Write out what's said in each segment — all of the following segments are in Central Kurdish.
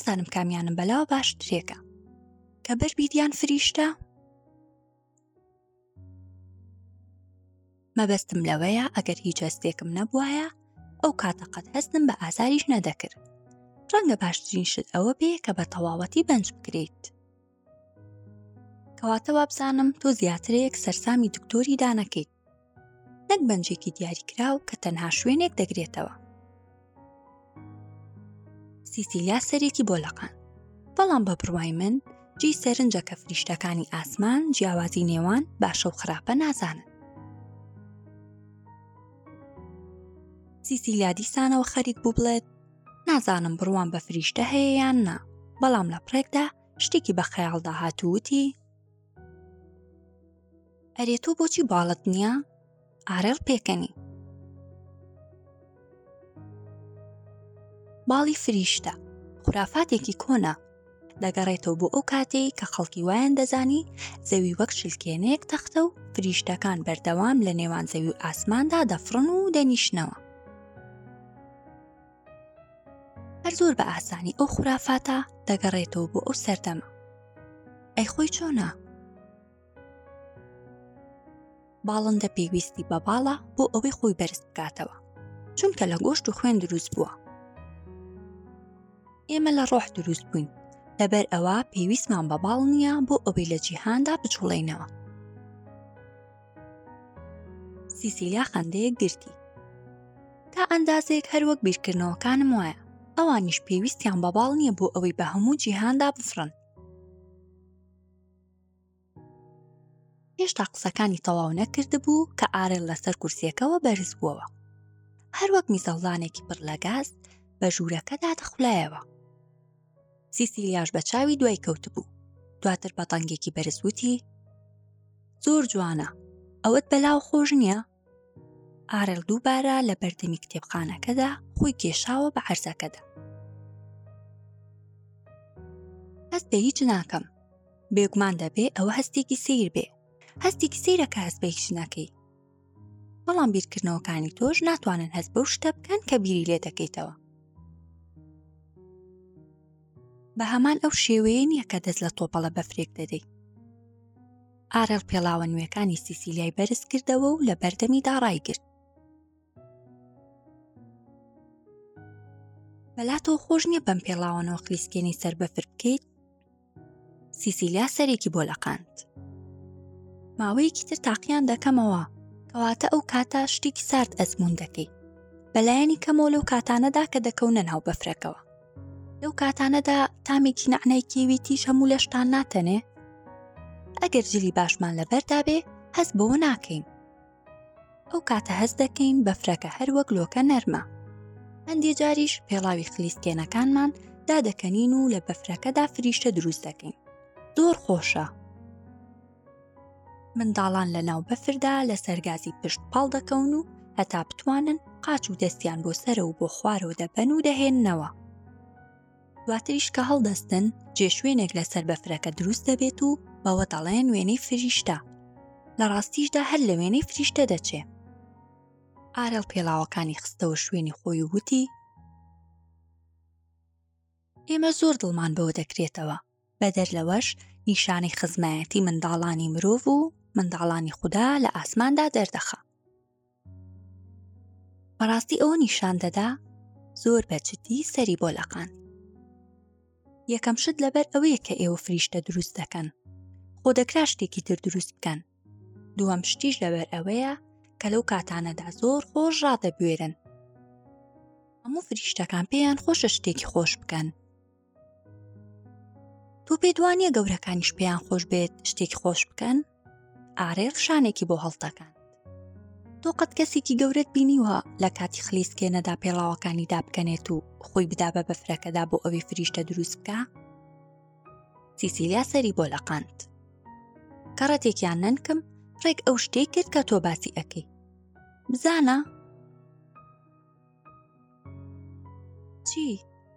نازانم کامیانم بەلاوە باش درێکە کە بەر بیدیان فریشتە مەبەستم لەوەیە ئەگەر هیچ هەستێکم نەبوایە ئەو کاتە قەت هەستم بە ئازاریش نەدەکرد ڕەنگە باشترین شت ئەوە بێ کە بە تەواوەتی بەنج بکرێیت کەواتە وابزانم تۆ زیاترەیەک سەرسامی دکتۆری دانەکەیت نەک بەنجێکی دیاریکراو کە تەنها شوێنێک دەگرێتەوە سیسیلیا سەرێکی بۆ لەقان بەڵام بە بڕوای من جی سەرنجە کە فریشتەکانی ئاسمان جیاوازی نێوان باشە و خراپە نازانن سیسیلیا دیسانەوە خەریک بوو بڵێت نازانم بڕوان بە فریشتە هەیە یان نا بەڵام لە پرێکدا شتێکی بە خەیاڵدا هاتووتی ئەرێ تۆ بۆچی باڵت نییە ئارێڵ پێکەنی باڵی فریشتە خورافاتێکی کۆنا دەگەڕێتەوە بۆ ئەو کاتێک کە خەڵکی وایان دەزانی زەوی وەک شلکێنەیەک تەختە و فریشتەکان بەردەوام لە نێوان زەوی و ئاسماندا دەفرن و دەنیشنەوە هەر زۆر بە ئاسانی ئەو خورافاتە دەگەڕێتەوە بۆ ئەو سەردەمە ئەی خۆی چۆنا باڵندە پێویستی بە باڵە بۆ ئەوەی خۆی بەرز بکاتەوە چونکە لە گۆشت و خوێن دروست بووە ئێمە لە ڕۆح دروست بووین لەبەر ئەوە پێویستمان بە باڵ نییە بۆ ئەوەی لە جیهاندا بچوڵێنەوە سیسیلیا خەندەیەک گرتی تا ئەندازێک هەروەک بیرکردنەوەکانم وایە ئەوانیش پێویستیان بە باڵ نییە بۆ ئەوەی بە هەموو جیهاندا بفرن هێشتا قسەکانی تەواو نەکردبوو کە ئارێل لەسەر کورسیەکەەوە بەرز بووەوە هەروەک میزەڵدانێکی پڕ لە گاز بە ژوورەکەدا دەخولایەوە سیسیلیاش بە چاوی دوای کەوتبوو دواتر بە تەنگێکی بەرز وتی زۆر جوانە ئەوەت بەلاو خۆش نییە ئارێل دووبارە لە بەردەمی کتێبخانەکەدا خۆی کێشاوە بە عەرزەکەدا هەست بە هیچ ناکەم بێگومان دەبێ ئەوە هەستێکی سیر بێ هەستێکی سیرەکە هەست بە هیچ ناکەی بەڵام بیرکردنەوەکانی تۆش ناتوانن هەست بەو شتە بکەن کە بیری لێ دەکەیتەوە بە هەمان ئەو شێوەیە نییە کە دەست لە تۆپەڵە بەفرێک دەدەیت ئارەڵ پێڵاوە نوێەکانی سیسیلیای بەرز کردەوە و لە بەردەمیدا ڕایگرت بەلاتەوە خۆش نییە بەم پێڵاوانەوە خلیسکێنی سەر بەفر بکەیت سیسیلیا سەرێکی بۆ لەقاند ماوەیەکی تر تاقییان دەکەمەوە کەواتە ئەو کاتە شتێکی سارد ئەزمون دەکەی بەلایەنی کەمەوە لەو کاتانەدا کە دەکەونە ناو بەفرەکەوە لەو کاتانەدا تامێکی نەعنای کێوی تیژ هەموو لەشتان ناتەنێ ئەگەر جلی باشمان لەبەردا بێ هەست بەوە ناکەین ئەو کاتە هەست دەکەین بەفرەکە هەر وەک لۆکە نەرمە هەندێ جاریش پێڵاوی خلیسکێنەکانمان دادەکەنین و لە بەفرەکەدا فریشتە دروست دەکەین زۆر خۆشە منداڵان لە ناو بەفردا لە سەرگازی پشت پاڵ دەکەون و هەتا بتوانن قاچ و دەستیان بۆ سەرە و بۆ خوارەوە دەبەن و دەهێننەوە دواتریش کە هەڵدەستن جێ شوێنێک لەسەر بەفرەکە دروست دەبێت و بەوە دەڵێن وێنەی فریشتە لە ڕاستیشدا هەر لە وێنەی فریشتە دەچێ ئارەڵ پێڵاوەکانی خستەوە شوێنی خۆی وتی ئێمە زۆر دڵمان بەوە دەکرێتەوە بەدەر لەوەش نیشانەی خزمایەتی منداڵانی مرۆڤ و منداڵانی خوددا لە ئاسماندا دەردەخا بەڕاستی ئەوە نیشان دەدا زۆر بەچتی سەری بۆ لەقان یەکەم شت لەبەر ئەوەیە کە ئێوە فریشتە دروست دەکەن خۆ دەکرا شتێکی تر دروست بکەن دووەم شتیش لەبەر ئەوەیە کە لەو کاتانەدا زۆر خۆش ڕادەبوێرن هەموو فریشتەکان پێیان خۆشە شتێکی خۆش بکەن تۆ پێدوانیە گەورەکانیش پێیان خۆش بێت شتێکی خۆش بکەن ئارێ فشانێکی بۆ هەڵتەکان تۆ قەت کەسێکی گەورەت بینیوە لە کاتی خلیسکێنەدا پێڵاوەکانی دابکەنێت و خۆی بدا بە بەفرەکەدا بۆ ئەوی فریشتە دروست بکە سیسیلیا سەری بۆ لەقاند کەڕەتێکیان نەنکم ڕێک ئەو شتێک کرد کە تۆ باسی ئەەکەی بزانە چی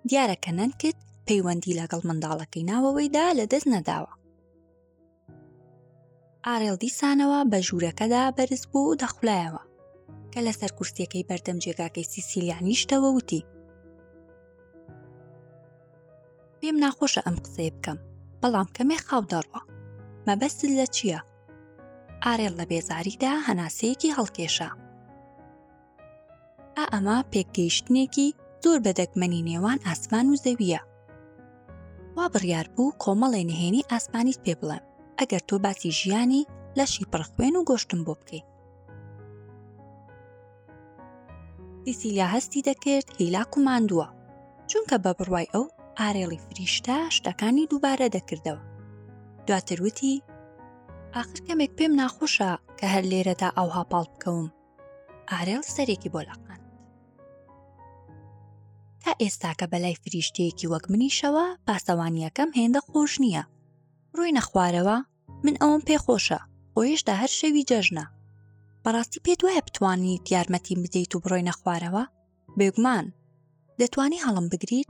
دیارە کە نەنکت پەیوەندی لەگەڵ منداڵەکەی ناوەوەیدا لە دەست نەداوە ئارێڵ دیسانەوە بە ژوورەکەدا بەرز بوو و دەخولایەوە کە لەسەر کورسیەکەی بەردەم جێگاکەی سیسیلیانیشتەوە وتی پێم ناخۆشە ئەم قسەی بکەم بەڵام کەمێ خاو دەڕوە مەبەست لە چییە؟ ئارێڵ لە بێزاریدا هەناسەیەکی هەڵکێشا ئەمە پێکگەیشتنێکی زۆر بە دەگمەنی نێوان ئاسمان و زەویە وا بڕیار بوو کۆمەڵێ نهێنی ئاسمانیت پێ بڵێم ئەگەر تۆ باسی ژیانی لەشی پڕخوێن و گۆشتم بۆ بکەیت سیسیلیا هەستی دەکرد هیلاک و ماندووە چونکە بە بڕوای ئەو ئارێڵی فریشتە شتەکانی دووبارە دەکردەوە دواتر وتی ئاخر کەمێک پێم ناخۆشە کە هەر لێرەدا ئەوها پاڵ بکەوم ئارێڵ سەرێکی بۆ لەقاند تا ئێستاکە بەلای فریشتەیەکی وەک منیشەوە پاسەوانیەکەم هێندە خۆش نییە ڕووی نەخوارەوە من ئەوم پێ خۆشە بۆیشدا هەر شەوی جەژنە بەڕاستی پێت وایە بتوانیت یارمەتی بدەیت و بڕۆی نەخوارەوە بێگومان دەتوانی هەڵم بگریت